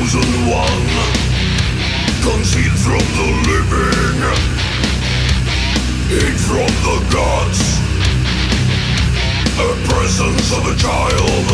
chosen one Concealed from the living. Hid from the gods. A presence of a child.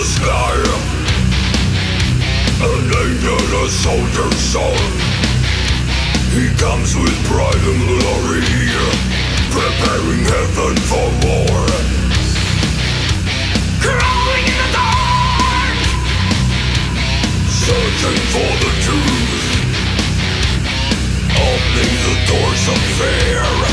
the sky An angel, a soldier's son He comes with pride and glory Preparing heaven for war. Crawling in the dark Searching for the truth Opening the doors of fear